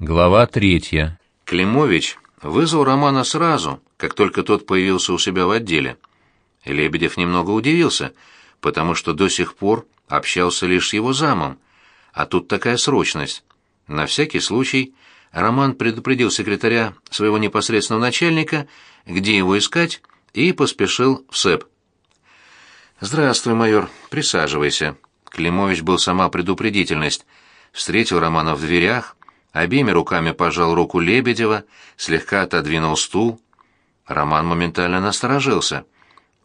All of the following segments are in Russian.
Глава третья. Климович вызвал Романа сразу, как только тот появился у себя в отделе. Лебедев немного удивился, потому что до сих пор общался лишь с его замом, а тут такая срочность. На всякий случай Роман предупредил секретаря своего непосредственного начальника, где его искать, и поспешил в СЭП. «Здравствуй, майор, присаживайся». Климович был сама предупредительность. Встретил Романа в дверях, обеими руками пожал руку Лебедева, слегка отодвинул стул. Роман моментально насторожился.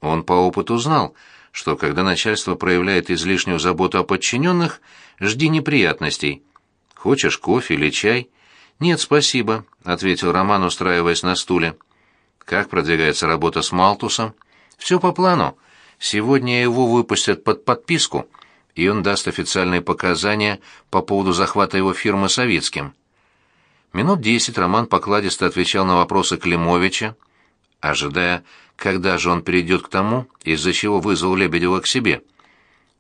Он по опыту знал, что когда начальство проявляет излишнюю заботу о подчиненных, жди неприятностей. «Хочешь кофе или чай?» «Нет, спасибо», — ответил Роман, устраиваясь на стуле. «Как продвигается работа с Малтусом?» «Все по плану. Сегодня его выпустят под подписку» и он даст официальные показания по поводу захвата его фирмы Советским. Минут десять Роман покладисто отвечал на вопросы Климовича, ожидая, когда же он перейдет к тому, из-за чего вызвал Лебедева к себе.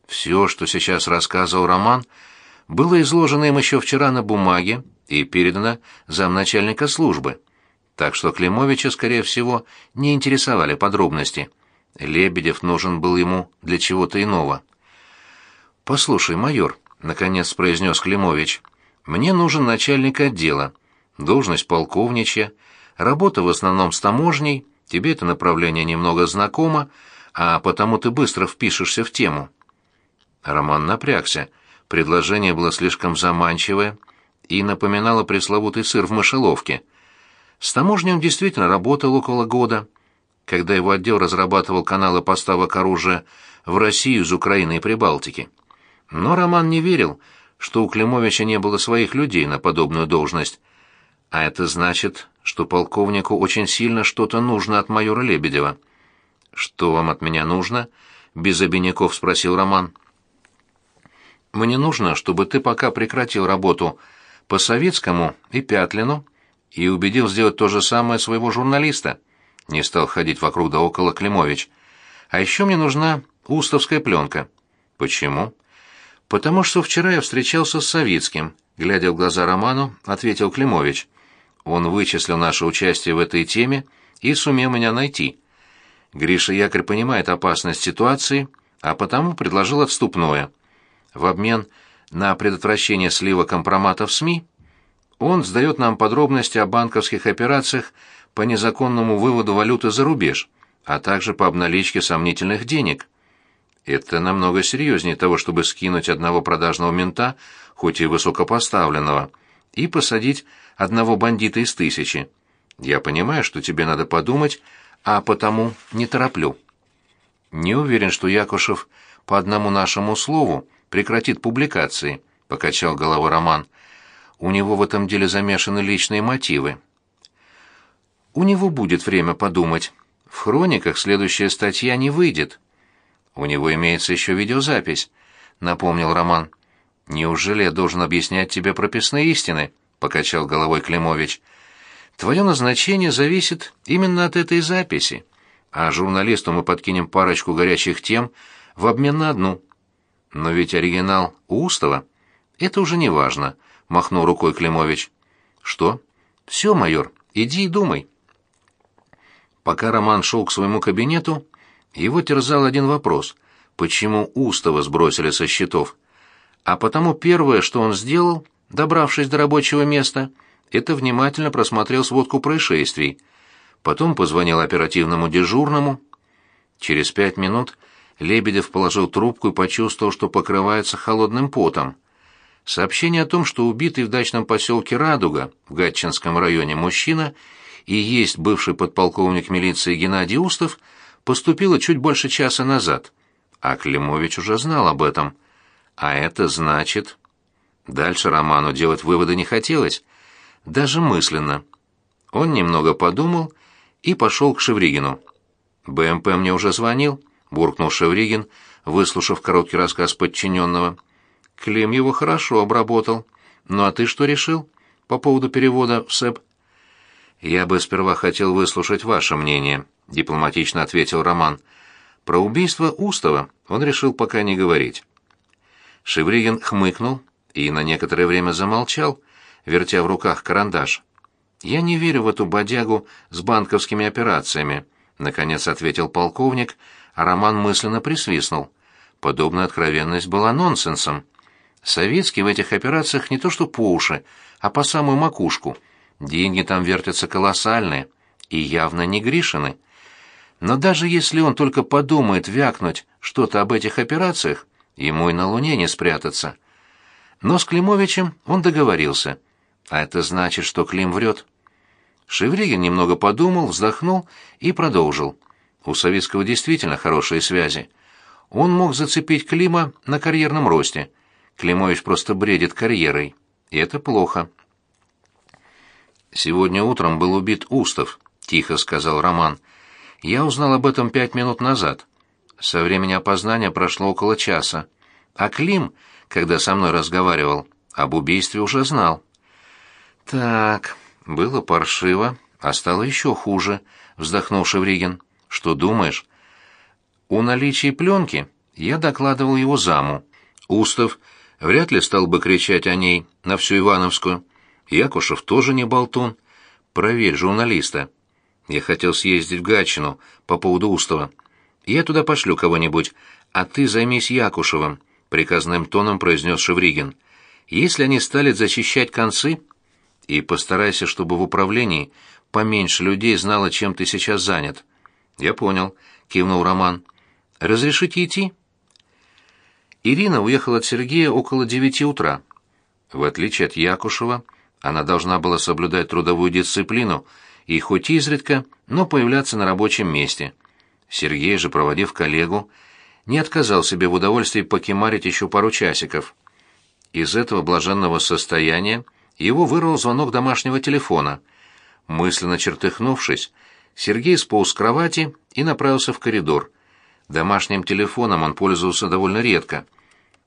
Все, что сейчас рассказывал Роман, было изложено им еще вчера на бумаге и передано замначальника службы, так что Климовича, скорее всего, не интересовали подробности. Лебедев нужен был ему для чего-то иного. «Послушай, майор», — наконец произнес Климович, — «мне нужен начальник отдела, должность полковничья, работа в основном с таможней, тебе это направление немного знакомо, а потому ты быстро впишешься в тему». Роман напрягся. Предложение было слишком заманчивое и напоминало пресловутый сыр в мышеловке. С таможней он действительно работал около года, когда его отдел разрабатывал каналы поставок оружия в Россию из Украины и Прибалтики. Но Роман не верил, что у Климовича не было своих людей на подобную должность. А это значит, что полковнику очень сильно что-то нужно от майора Лебедева. «Что вам от меня нужно?» — без обиняков спросил Роман. «Мне нужно, чтобы ты пока прекратил работу по Советскому и Пятлину и убедил сделать то же самое своего журналиста». Не стал ходить вокруг да около Климович. «А еще мне нужна устовская пленка». «Почему?» «Потому что вчера я встречался с Савицким», — глядя в глаза Роману, ответил Климович. «Он вычислил наше участие в этой теме и сумел меня найти. Гриша якорь понимает опасность ситуации, а потому предложил отступное. В обмен на предотвращение слива компромата в СМИ он сдает нам подробности о банковских операциях по незаконному выводу валюты за рубеж, а также по обналичке сомнительных денег. Это намного серьезнее того, чтобы скинуть одного продажного мента, хоть и высокопоставленного, и посадить одного бандита из тысячи. Я понимаю, что тебе надо подумать, а потому не тороплю. Не уверен, что Якушев по одному нашему слову прекратит публикации, покачал головой Роман. У него в этом деле замешаны личные мотивы. У него будет время подумать. В хрониках следующая статья не выйдет. У него имеется еще видеозапись, напомнил Роман. Неужели я должен объяснять тебе прописные истины? покачал головой Климович. Твое назначение зависит именно от этой записи, а журналисту мы подкинем парочку горячих тем в обмен на одну. Но ведь оригинал Устова. Это уже не важно, махнул рукой Климович. Что? Все, майор, иди и думай. Пока Роман шел к своему кабинету, его терзал один вопрос – почему Устова сбросили со счетов? А потому первое, что он сделал, добравшись до рабочего места, это внимательно просмотрел сводку происшествий. Потом позвонил оперативному дежурному. Через пять минут Лебедев положил трубку и почувствовал, что покрывается холодным потом. Сообщение о том, что убитый в дачном поселке Радуга в Гатчинском районе мужчина и есть бывший подполковник милиции Геннадий Устов – поступила чуть больше часа назад, а Климович уже знал об этом. А это значит... Дальше Роману делать выводы не хотелось, даже мысленно. Он немного подумал и пошел к Шевригину. «БМП мне уже звонил», — буркнул Шевригин, выслушав короткий рассказ подчиненного. «Клим его хорошо обработал. Ну а ты что решил по поводу перевода в СЭП?» «Я бы сперва хотел выслушать ваше мнение», — дипломатично ответил Роман. Про убийство Устова он решил пока не говорить. Шевригин хмыкнул и на некоторое время замолчал, вертя в руках карандаш. «Я не верю в эту бодягу с банковскими операциями», — наконец ответил полковник, а Роман мысленно присвистнул. Подобная откровенность была нонсенсом. Советский в этих операциях не то что по уши, а по самую макушку. Деньги там вертятся колоссальные и явно не Гришины. Но даже если он только подумает вякнуть что-то об этих операциях, ему и на Луне не спрятаться. Но с Климовичем он договорился. А это значит, что Клим врет. Шевригин немного подумал, вздохнул и продолжил. У Советского действительно хорошие связи. Он мог зацепить Клима на карьерном росте. Климович просто бредит карьерой. И это плохо. «Сегодня утром был убит Устов», — тихо сказал Роман. «Я узнал об этом пять минут назад. Со времени опознания прошло около часа. А Клим, когда со мной разговаривал, об убийстве уже знал». «Так, было паршиво, а стало еще хуже», — вздохнул Шевригин. «Что думаешь?» «У наличия пленки я докладывал его заму. Устов вряд ли стал бы кричать о ней на всю Ивановскую». Якушев тоже не болтун. Проверь журналиста. Я хотел съездить в Гатчину по поводу Устова. Я туда пошлю кого-нибудь, а ты займись Якушевым, приказным тоном произнес Шевригин. Если они стали защищать концы, и постарайся, чтобы в управлении поменьше людей знало, чем ты сейчас занят. Я понял, кивнул Роман. Разрешите идти? Ирина уехала от Сергея около девяти утра. В отличие от Якушева, она должна была соблюдать трудовую дисциплину и хоть изредка, но появляться на рабочем месте. Сергей же, проводив коллегу, не отказал себе в удовольствии покемарить еще пару часиков. Из этого блаженного состояния его вырвал звонок домашнего телефона. Мысленно чертыхнувшись, Сергей сполз с кровати и направился в коридор. Домашним телефоном он пользовался довольно редко,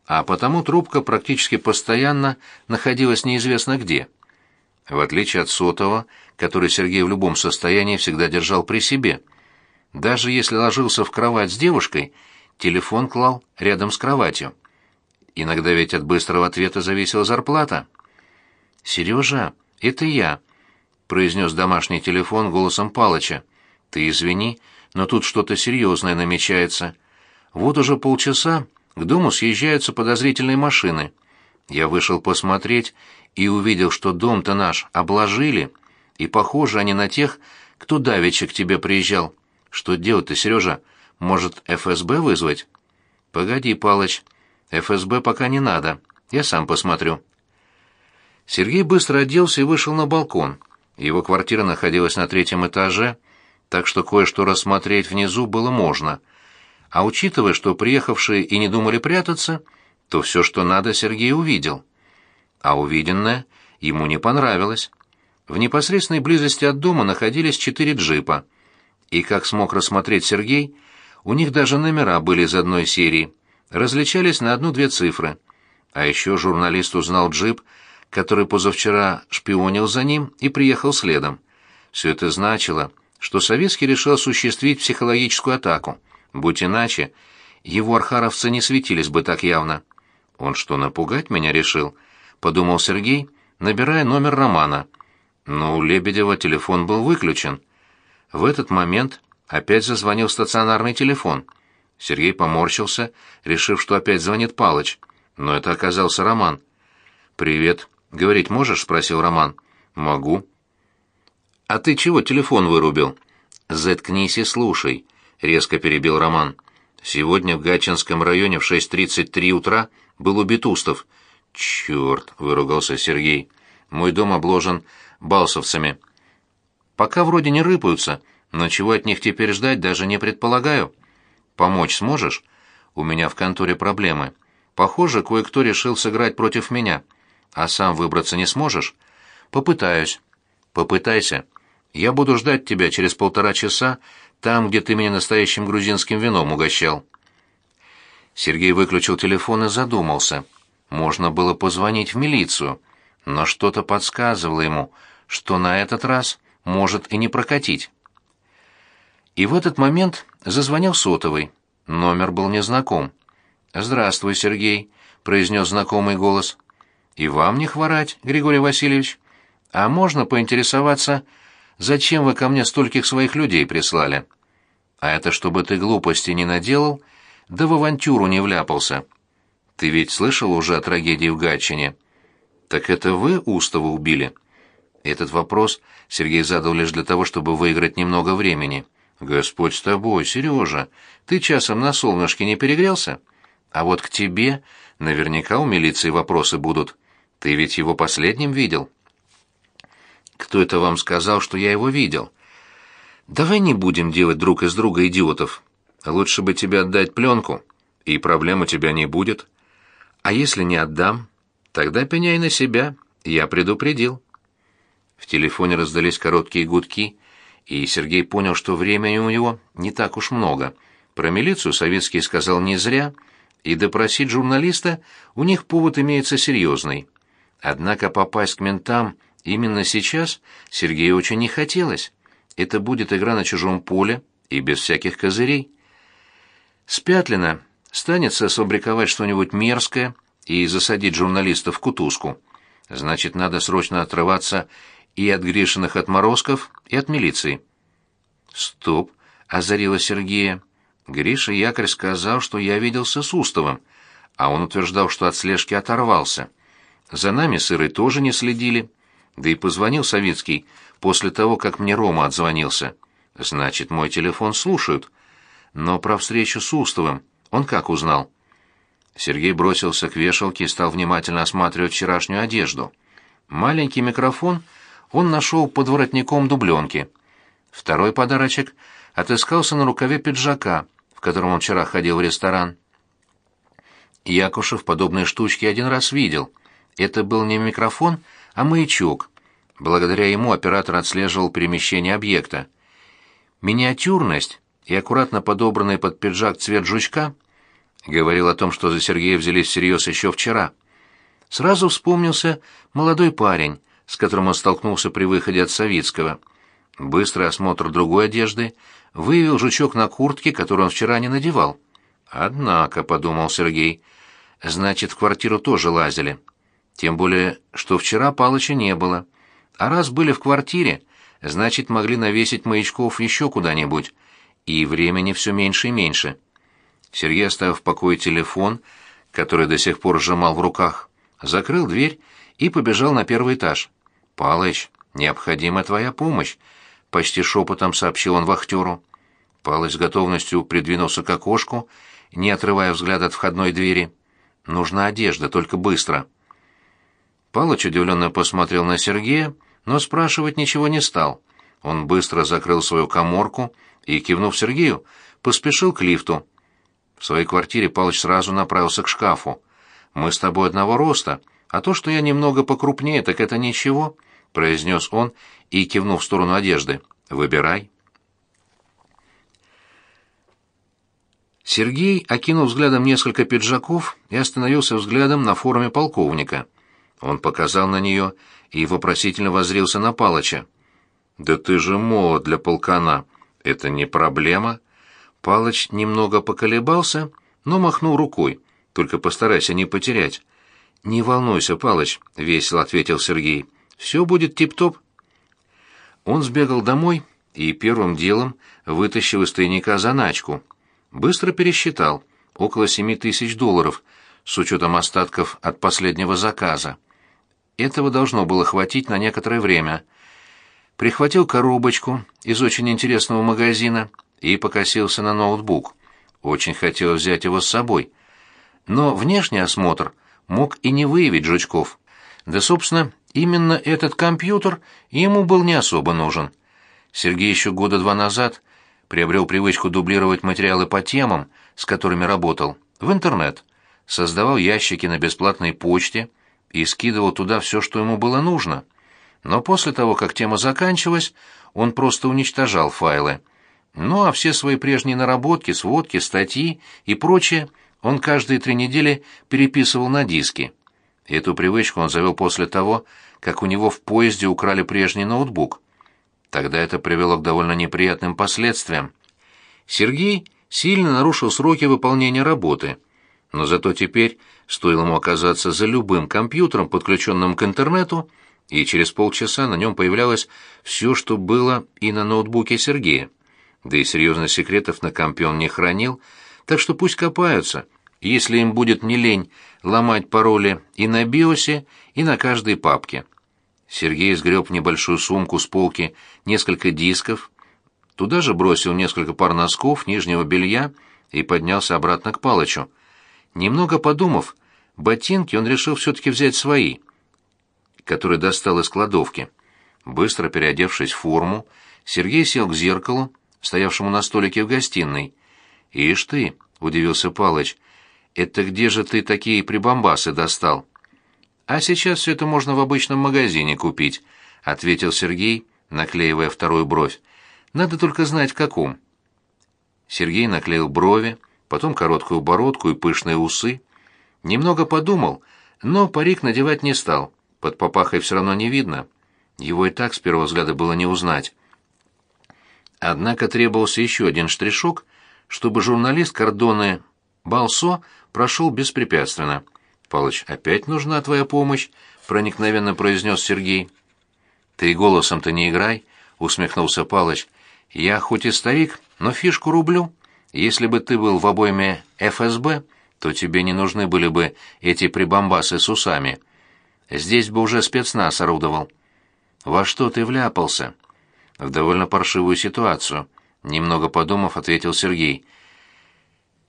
а потому трубка практически постоянно находилась неизвестно где в отличие от сотового, который Сергей в любом состоянии всегда держал при себе. Даже если ложился в кровать с девушкой, телефон клал рядом с кроватью. Иногда ведь от быстрого ответа зависела зарплата. «Сережа, это я», — произнес домашний телефон голосом Палыча. «Ты извини, но тут что-то серьезное намечается. Вот уже полчаса к дому съезжаются подозрительные машины. Я вышел посмотреть и увидел, что дом-то наш обложили, и похожи они на тех, кто давеча к тебе приезжал. Что делать-то, Сережа? Может, ФСБ вызвать? Погоди, Палыч, ФСБ пока не надо, я сам посмотрю. Сергей быстро оделся и вышел на балкон. Его квартира находилась на третьем этаже, так что кое-что рассмотреть внизу было можно. А учитывая, что приехавшие и не думали прятаться, то все, что надо, Сергей увидел а увиденное ему не понравилось. В непосредственной близости от дома находились четыре джипа, и, как смог рассмотреть Сергей, у них даже номера были из одной серии, различались на одну-две цифры. А еще журналист узнал джип, который позавчера шпионил за ним и приехал следом. Все это значило, что Советский решил осуществить психологическую атаку. Будь иначе, его архаровцы не светились бы так явно. Он что, напугать меня решил? — подумал Сергей, набирая номер Романа. Но у Лебедева телефон был выключен. В этот момент опять зазвонил стационарный телефон. Сергей поморщился, решив, что опять звонит Палыч. Но это оказался Роман. «Привет. Говорить можешь?» — спросил Роман. «Могу». «А ты чего телефон вырубил?» «Заткнись и слушай», — резко перебил Роман. «Сегодня в Гатчинском районе в 6.33 утра был убит Устов. «Черт!» — выругался Сергей. «Мой дом обложен балсовцами. Пока вроде не рыпаются, но чего от них теперь ждать даже не предполагаю. Помочь сможешь? У меня в конторе проблемы. Похоже, кое-кто решил сыграть против меня. А сам выбраться не сможешь? Попытаюсь. Попытайся. Я буду ждать тебя через полтора часа там, где ты меня настоящим грузинским вином угощал». Сергей выключил телефон и задумался — можно было позвонить в милицию, но что-то подсказывало ему, что на этот раз может и не прокатить. И в этот момент зазвонил сотовый. Номер был незнаком. «Здравствуй, Сергей», — произнес знакомый голос. И вам не хворать, Григорий Васильевич. А можно поинтересоваться, зачем вы ко мне стольких своих людей прислали? А это чтобы ты глупости не наделал, да в авантюру не вляпался. Ты ведь слышал уже о трагедии в Гатчине? Так это вы Устова убили? Этот вопрос Сергей задал лишь для того, чтобы выиграть немного времени. Господь с тобой, Сережа, ты часом на солнышке не перегрелся? А вот к тебе наверняка у милиции вопросы будут. Ты ведь его последним видел. Кто это вам сказал, что я его видел? Давай не будем делать друг из друга идиотов. Лучше бы тебе отдать пленку, и проблем у тебя не будет. А если не отдам, тогда пеняй на себя. Я предупредил. В телефоне раздались короткие гудки, и Сергей понял, что времени у него не так уж много. Про милицию Советский сказал не зря, и допросить журналиста у них повод имеется серьезный. Однако попасть к ментам именно сейчас Сергею очень не хотелось. Это будет игра на чужом поле и без всяких козырей. Спятлина станется сфабриковать что-нибудь мерзкое и засадить журналиста в кутузку. Значит, надо срочно отрываться и от Гришиных отморозков, и от милиции. «Стоп!» — озарила Сергея. Гриша якорь сказал, что я виделся с Устовым, а он утверждал, что от слежки оторвался. За нами сыры тоже не следили. Да и позвонил Советский после того, как мне Рома отзвонился. Значит, мой телефон слушают. Но про встречу с Устовым он как узнал? Сергей бросился к вешалке и стал внимательно осматривать вчерашнюю одежду. Маленький микрофон он нашел под воротником дубленки. Второй подарочек отыскался на рукаве пиджака, в котором он вчера ходил в ресторан. Якушев подобные штучки один раз видел. Это был не микрофон, а маячок. Благодаря ему оператор отслеживал перемещение объекта. Миниатюрность и аккуратно подобранный под пиджак цвет жучка говорил о том, что за Сергея взялись всерьез еще вчера. Сразу вспомнился молодой парень, с которым он столкнулся при выходе от Савицкого. Быстрый осмотр другой одежды выявил жучок на куртке, которую он вчера не надевал. «Однако», — подумал Сергей, — «значит, в квартиру тоже лазили». Тем более, что вчера Палыча не было. А раз были в квартире, значит, могли навесить маячков еще куда-нибудь. И времени все меньше и меньше. Сергей, оставив в покое телефон, который до сих пор сжимал в руках, закрыл дверь и побежал на первый этаж. «Палыч, необходима твоя помощь», — почти шепотом сообщил он вахтеру. Палыч с готовностью придвинулся к окошку, не отрывая взгляд от входной двери. «Нужна одежда, только быстро». Палыч удивленно посмотрел на Сергея, но спрашивать ничего не стал. Он быстро закрыл свою коморку и, кивнув Сергею, поспешил к лифту. В своей квартире Палыч сразу направился к шкафу. «Мы с тобой одного роста, а то, что я немного покрупнее, так это ничего», — произнес он и кивнул в сторону одежды. «Выбирай». Сергей окинул взглядом несколько пиджаков и остановился взглядом на форме полковника. Он показал на нее и вопросительно воззрился на Палыча. «Да ты же молод для полкана. Это не проблема». Палыч немного поколебался, но махнул рукой. «Только постарайся не потерять». «Не волнуйся, Палыч», — весело ответил Сергей. «Все будет тип-топ». Он сбегал домой и первым делом вытащил из тайника заначку. Быстро пересчитал. Около семи тысяч долларов, с учетом остатков от последнего заказа. Этого должно было хватить на некоторое время. Прихватил коробочку из очень интересного магазина и покосился на ноутбук. Очень хотел взять его с собой. Но внешний осмотр мог и не выявить жучков. Да, собственно, именно этот компьютер ему был не особо нужен. Сергей еще года два назад приобрел привычку дублировать материалы по темам, с которыми работал, в интернет, создавал ящики на бесплатной почте, и скидывал туда все, что ему было нужно. Но после того, как тема заканчивалась, он просто уничтожал файлы. Ну а все свои прежние наработки, сводки, статьи и прочее он каждые три недели переписывал на диски. Эту привычку он завел после того, как у него в поезде украли прежний ноутбук. Тогда это привело к довольно неприятным последствиям. Сергей сильно нарушил сроки выполнения работы. но зато теперь стоило ему оказаться за любым компьютером, подключенным к интернету, и через полчаса на нем появлялось все, что было и на ноутбуке Сергея. Да и серьезных секретов на компе он не хранил, так что пусть копаются, если им будет не лень ломать пароли и на биосе, и на каждой папке. Сергей сгреб в небольшую сумку с полки несколько дисков, туда же бросил несколько пар носков, нижнего белья и поднялся обратно к Палычу. Немного подумав, ботинки он решил все-таки взять свои, которые достал из кладовки. Быстро переодевшись в форму, Сергей сел к зеркалу, стоявшему на столике в гостиной. «Ишь ты!» — удивился Палыч. «Это где же ты такие прибамбасы достал?» «А сейчас все это можно в обычном магазине купить», — ответил Сергей, наклеивая вторую бровь. «Надо только знать, в каком». Сергей наклеил брови, потом короткую бородку и пышные усы. Немного подумал, но парик надевать не стал. Под папахой все равно не видно. Его и так с первого взгляда было не узнать. Однако требовался еще один штришок, чтобы журналист Кордоны Балсо прошел беспрепятственно. «Палыч, опять нужна твоя помощь?» — проникновенно произнес Сергей. «Ты голосом-то не играй», — усмехнулся Палыч. «Я хоть и старик, но фишку рублю. Если бы ты был в обойме ФСБ, то тебе не нужны были бы эти прибамбасы с усами. Здесь бы уже спецназ орудовал». «Во что ты вляпался?» «В довольно паршивую ситуацию», — немного подумав, ответил Сергей.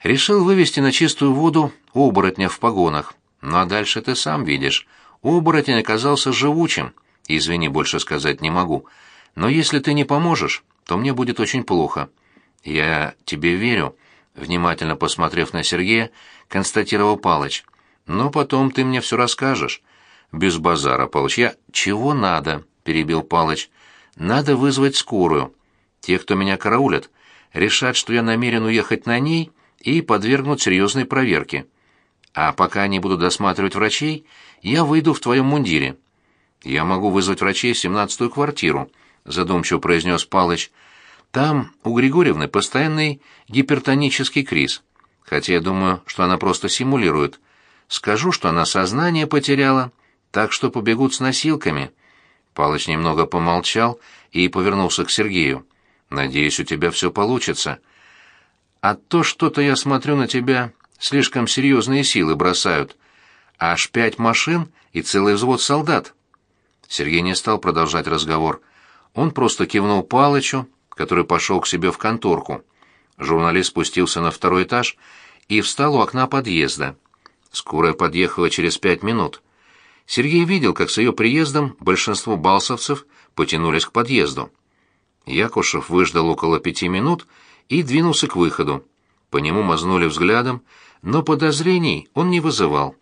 «Решил вывести на чистую воду оборотня в погонах. Ну а дальше ты сам видишь. Оборотень оказался живучим. Извини, больше сказать не могу. Но если ты не поможешь, то мне будет очень плохо. Я тебе верю, внимательно посмотрев на Сергея, констатировал Палыч. Но потом ты мне все расскажешь. Без базара, Палыч. Я чего надо? перебил Палыч. Надо вызвать скорую. Те, кто меня караулят, решат, что я намерен уехать на ней и подвергнут серьезной проверке. А пока они будут досматривать врачей, я выйду в твоем мундире. Я могу вызвать врачей в семнадцатую квартиру, задумчиво произнес Палыч. Там у Григорьевны постоянный гипертонический криз. Хотя я думаю, что она просто симулирует. Скажу, что она сознание потеряла, так что побегут с носилками. Палыч немного помолчал и повернулся к Сергею. Надеюсь, у тебя все получится. А то что-то я смотрю на тебя Слишком серьезные силы бросают. Аж пять машин и целый взвод солдат. Сергей не стал продолжать разговор. Он просто кивнул Палычу, который пошел к себе в конторку. Журналист спустился на второй этаж и встал у окна подъезда. Скорая подъехала через пять минут. Сергей видел, как с ее приездом большинство балсовцев потянулись к подъезду. Якушев выждал около пяти минут и двинулся к выходу. По нему мазнули взглядом, но подозрений он не вызывал.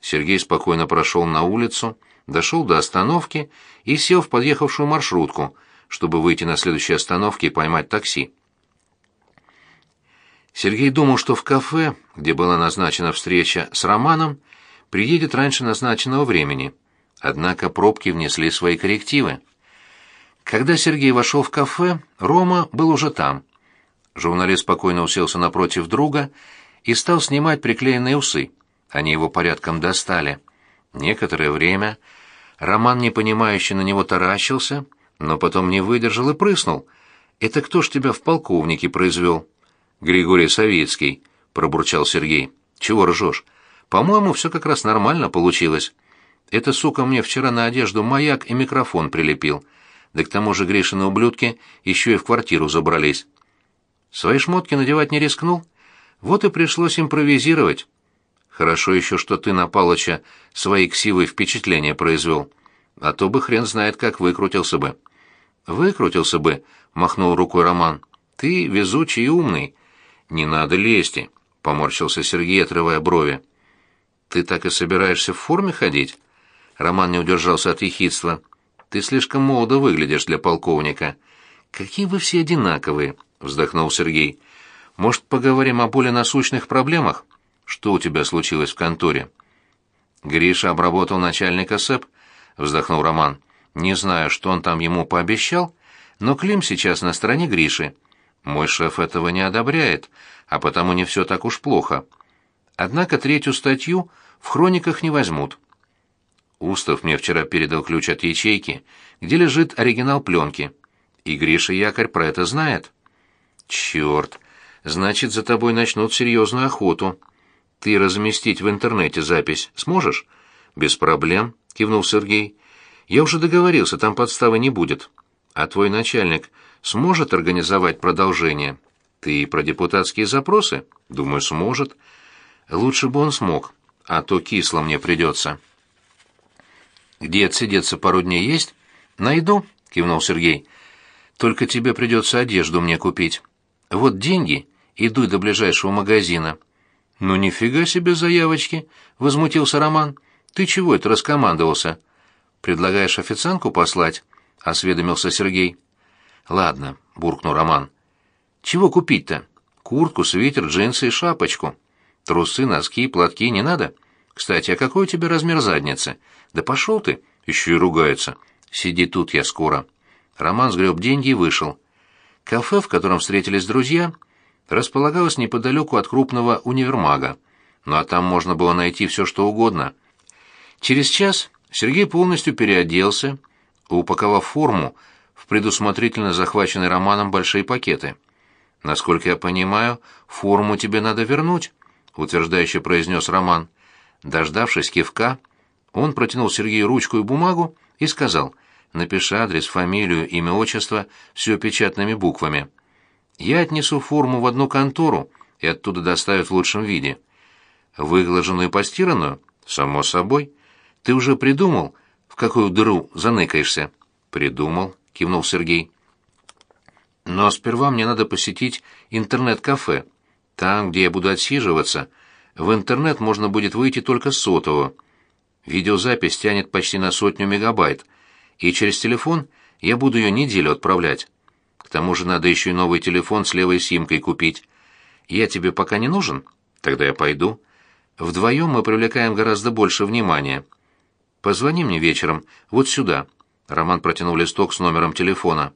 Сергей спокойно прошел на улицу, дошел до остановки и сел в подъехавшую маршрутку, чтобы выйти на следующей остановке и поймать такси. Сергей думал, что в кафе, где была назначена встреча с Романом, приедет раньше назначенного времени. Однако пробки внесли свои коррективы. Когда Сергей вошел в кафе, Рома был уже там. Журналист спокойно уселся напротив друга и стал снимать приклеенные усы. Они его порядком достали. Некоторое время Роман непонимающе на него таращился, но потом не выдержал и прыснул. «Это кто ж тебя в полковнике произвел?» «Григорий Савицкий», — пробурчал Сергей. «Чего ржешь? По-моему, все как раз нормально получилось. Эта сука мне вчера на одежду маяк и микрофон прилепил. Да к тому же Гришины ублюдки еще и в квартиру забрались. Свои шмотки надевать не рискнул, вот и пришлось импровизировать. Хорошо еще, что ты на Палыча свои ксивые впечатления произвел, а то бы хрен знает, как выкрутился бы. Выкрутился бы, махнул рукой Роман. Ты везучий и умный. Не надо лезти, поморщился Сергей, отрывая брови. Ты так и собираешься в форме ходить? Роман не удержался от ехидства. Ты слишком молодо выглядишь для полковника. Какие вы все одинаковые, вздохнул Сергей. Может, поговорим о более насущных проблемах? Что у тебя случилось в конторе? Гриша обработал начальника СЭП, вздохнул Роман. Не знаю, что он там ему пообещал, но Клим сейчас на стороне Гриши. Мой шеф этого не одобряет, а потому не все так уж плохо. Однако третью статью в хрониках не возьмут. Устав мне вчера передал ключ от ячейки, где лежит оригинал пленки. И Гриша Якорь про это знает. Черт, значит, за тобой начнут серьезную охоту. Ты разместить в интернете запись сможешь? Без проблем, кивнул Сергей. Я уже договорился, там подставы не будет. А твой начальник сможет организовать продолжение? Ты про депутатские запросы? Думаю, сможет. Лучше бы он смог, а то кисло мне придется. Где отсидеться пару дней есть? Найду, кивнул Сергей. Только тебе придется одежду мне купить. Вот деньги, иду до ближайшего магазина. Ну нифига себе заявочки, возмутился Роман. Ты чего это раскомандовался? Предлагаешь официантку послать? осведомился Сергей. Ладно, буркнул Роман. Чего купить-то? Куртку, свитер, джинсы и шапочку. Трусы, носки, платки не надо? Кстати, а какой у тебя размер задницы? Да пошел ты, еще и ругается. Сиди тут, я скоро. Роман сгреб деньги и вышел. Кафе, в котором встретились друзья, располагалось неподалеку от крупного универмага. Ну а там можно было найти все, что угодно. Через час Сергей полностью переоделся, упаковав форму в предусмотрительно захваченные Романом большие пакеты. «Насколько я понимаю, форму тебе надо вернуть», — утверждающе произнес Роман. Дождавшись кивка, он протянул Сергею ручку и бумагу и сказал, «Напиши адрес, фамилию, имя, отчество, все печатными буквами. Я отнесу форму в одну контору и оттуда доставят в лучшем виде. Выглаженную и постиранную? Само собой. Ты уже придумал, в какую дыру заныкаешься?» «Придумал», — кивнул Сергей. «Но сперва мне надо посетить интернет-кафе. Там, где я буду отсиживаться, в интернет можно будет выйти только с сотового. Видеозапись тянет почти на сотню мегабайт, и через телефон я буду ее неделю отправлять. К тому же надо еще и новый телефон с левой симкой купить. Я тебе пока не нужен? Тогда я пойду. Вдвоем мы привлекаем гораздо больше внимания. Позвони мне вечером, вот сюда. Роман протянул листок с номером телефона.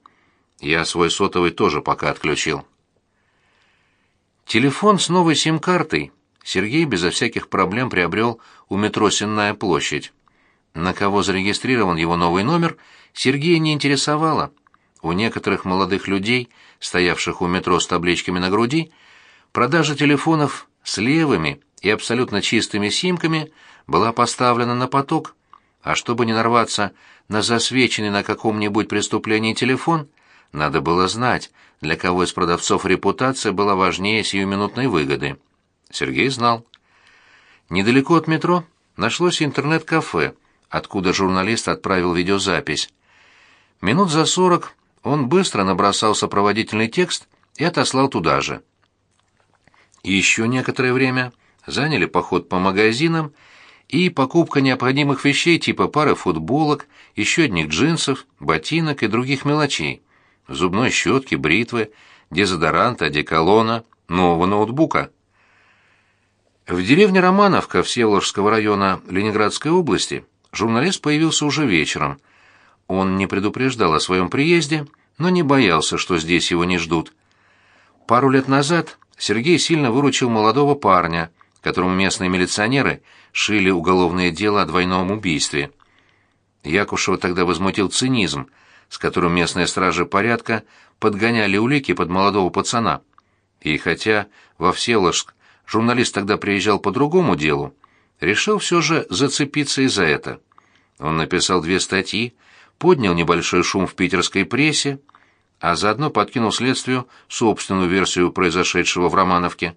Я свой сотовый тоже пока отключил. Телефон с новой сим-картой Сергей безо всяких проблем приобрел у метро Сенная площадь. На кого зарегистрирован его новый номер, Сергея не интересовало. У некоторых молодых людей, стоявших у метро с табличками на груди, продажа телефонов с левыми и абсолютно чистыми симками была поставлена на поток. А чтобы не нарваться на засвеченный на каком-нибудь преступлении телефон, надо было знать, для кого из продавцов репутация была важнее сиюминутной выгоды. Сергей знал. Недалеко от метро нашлось интернет-кафе, откуда журналист отправил видеозапись. Минут за сорок он быстро набросал сопроводительный текст и отослал туда же. Еще некоторое время заняли поход по магазинам и покупка необходимых вещей типа пары футболок, еще одних джинсов, ботинок и других мелочей, зубной щетки, бритвы, дезодоранта, одеколона, нового ноутбука. В деревне Романовка Всеволожского района Ленинградской области журналист появился уже вечером. Он не предупреждал о своем приезде, но не боялся, что здесь его не ждут. Пару лет назад Сергей сильно выручил молодого парня, которому местные милиционеры шили уголовное дело о двойном убийстве. Якушева тогда возмутил цинизм, с которым местные стражи порядка подгоняли улики под молодого пацана. И хотя во Всеволожск журналист тогда приезжал по другому делу, решил все же зацепиться и за это. Он написал две статьи, поднял небольшой шум в питерской прессе, а заодно подкинул следствию собственную версию произошедшего в Романовке.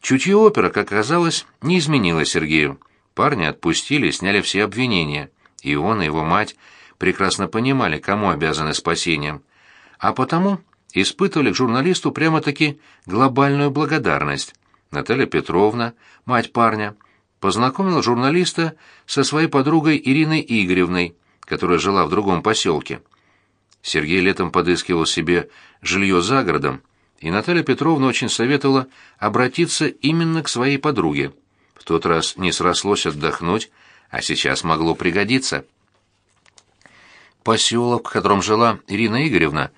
Чутье опера, как оказалось, не изменило Сергею. Парня отпустили, сняли все обвинения, и он, и его мать прекрасно понимали, кому обязаны спасением, а потому испытывали к журналисту прямо-таки глобальную благодарность. Наталья Петровна, мать парня, познакомила журналиста со своей подругой Ириной Игоревной, которая жила в другом поселке. Сергей летом подыскивал себе жилье за городом, и Наталья Петровна очень советовала обратиться именно к своей подруге. В тот раз не срослось отдохнуть, а сейчас могло пригодиться. Поселок, в котором жила Ирина Игоревна,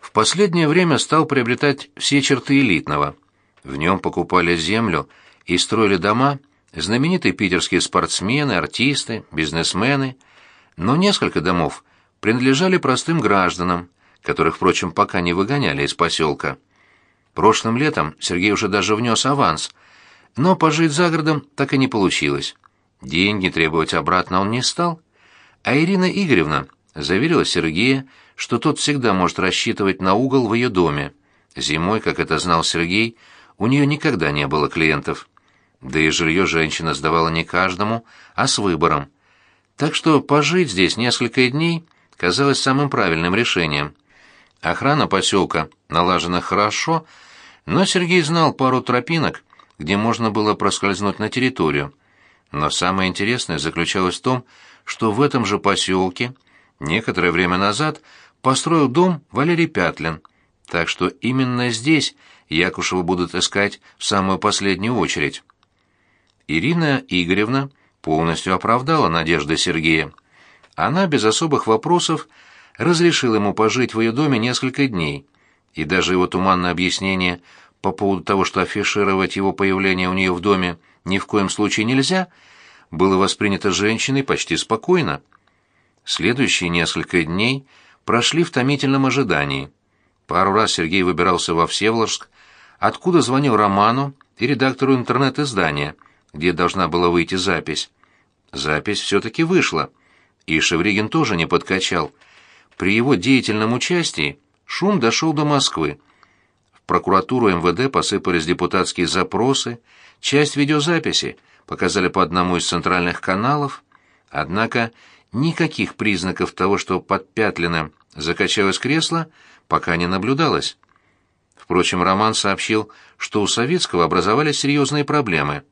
в последнее время стал приобретать все черты элитного – в нем покупали землю и строили дома знаменитые питерские спортсмены, артисты, бизнесмены, но несколько домов принадлежали простым гражданам, которых, впрочем, пока не выгоняли из поселка. Прошлым летом Сергей уже даже внес аванс, но пожить за городом так и не получилось. Деньги требовать обратно он не стал, а Ирина Игоревна заверила Сергея, что тот всегда может рассчитывать на угол в ее доме. Зимой, как это знал Сергей, у нее никогда не было клиентов. Да и жилье женщина сдавала не каждому, а с выбором. Так что пожить здесь несколько дней казалось самым правильным решением. Охрана поселка налажена хорошо, но Сергей знал пару тропинок, где можно было проскользнуть на территорию. Но самое интересное заключалось в том, что в этом же поселке некоторое время назад построил дом Валерий Пятлин, так что именно здесь Якушева будут искать в самую последнюю очередь. Ирина Игоревна полностью оправдала надежды Сергея. Она без особых вопросов разрешила ему пожить в ее доме несколько дней, и даже его туманное объяснение по поводу того, что афишировать его появление у нее в доме ни в коем случае нельзя, было воспринято женщиной почти спокойно. Следующие несколько дней прошли в томительном ожидании. Пару раз Сергей выбирался во Всеволожск, откуда звонил Роману и редактору интернет-издания, где должна была выйти запись. Запись все-таки вышла, и Шевригин тоже не подкачал. При его деятельном участии шум дошел до Москвы. В прокуратуру МВД посыпались депутатские запросы, часть видеозаписи показали по одному из центральных каналов, однако никаких признаков того, что под Пятлиным закачалось кресло, пока не наблюдалось. Впрочем, Роман сообщил, что у Советского образовались серьезные проблемы.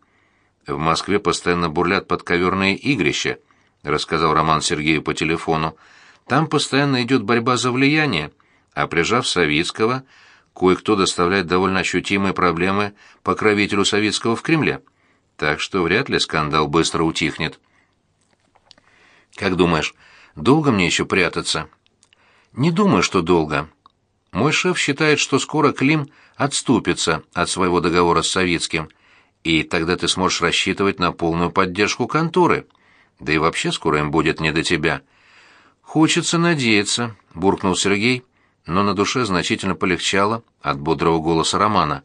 «В Москве постоянно бурлят подковерные игрища», — рассказал Роман Сергею по телефону. «Там постоянно идет борьба за влияние, а прижав Савицкого, кое-кто доставляет довольно ощутимые проблемы покровителю Савицкого в Кремле. Так что вряд ли скандал быстро утихнет». «Как думаешь, долго мне еще прятаться?» «Не думаю, что долго. Мой шеф считает, что скоро Клим отступится от своего договора с Советским, и тогда ты сможешь рассчитывать на полную поддержку конторы. Да и вообще скоро им будет не до тебя. Хочется надеяться, буркнул Сергей, но на душе значительно полегчало от бодрого голоса Романа.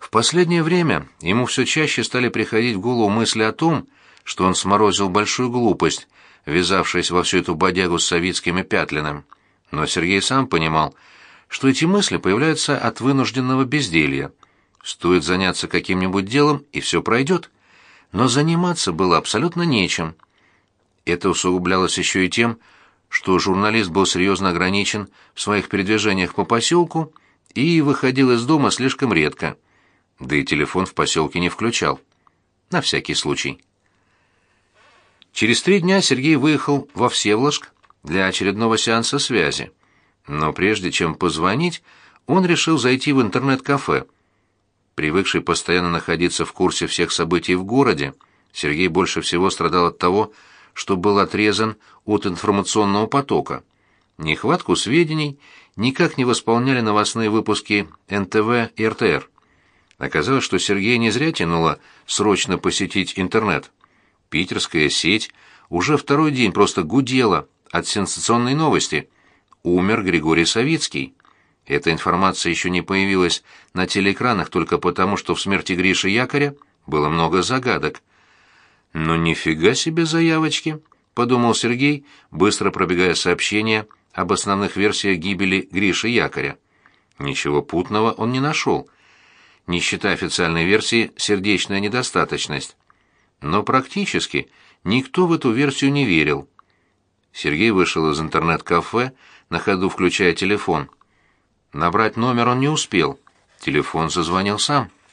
В последнее время ему все чаще стали приходить в голову мысли о том, что он сморозил большую глупость, ввязавшись во всю эту бодягу с Савицким и. Но Сергей сам понимал, что эти мысли появляются от вынужденного безделья. Стоит заняться каким-нибудь делом, и все пройдет. Но заниматься было абсолютно нечем. Это усугублялось еще и тем, что журналист был серьезно ограничен в своих передвижениях по поселку и выходил из дома слишком редко. Да и телефон в поселке не включал. На всякий случай. Через три дня Сергей выехал во Всеволожск для очередного сеанса связи. Но прежде чем позвонить, он решил зайти в интернет-кафе. Привыкший постоянно находиться в курсе всех событий в городе, Сергей больше всего страдал от того, что был отрезан от информационного потока. Нехватку сведений никак не восполняли новостные выпуски НТВ и РТР. Оказалось, что Сергей не зря тянуло срочно посетить интернет. Питерская сеть уже второй день просто гудела от сенсационной новости. Умер Григорий Савицкий. Эта информация еще не появилась на телеэкранах только потому, что в смерти Гриши Якоря было много загадок. «Ну нифига себе заявочки», — подумал Сергей, быстро пробегая сообщения об основных версиях гибели Гриши Якоря. Ничего путного он не нашел. Не считая официальной версии «сердечная недостаточность». Но практически никто в эту версию не верил. Сергей вышел из интернет-кафе, на ходу включая телефон. Набрать номер он не успел. Телефон зазвонил сам.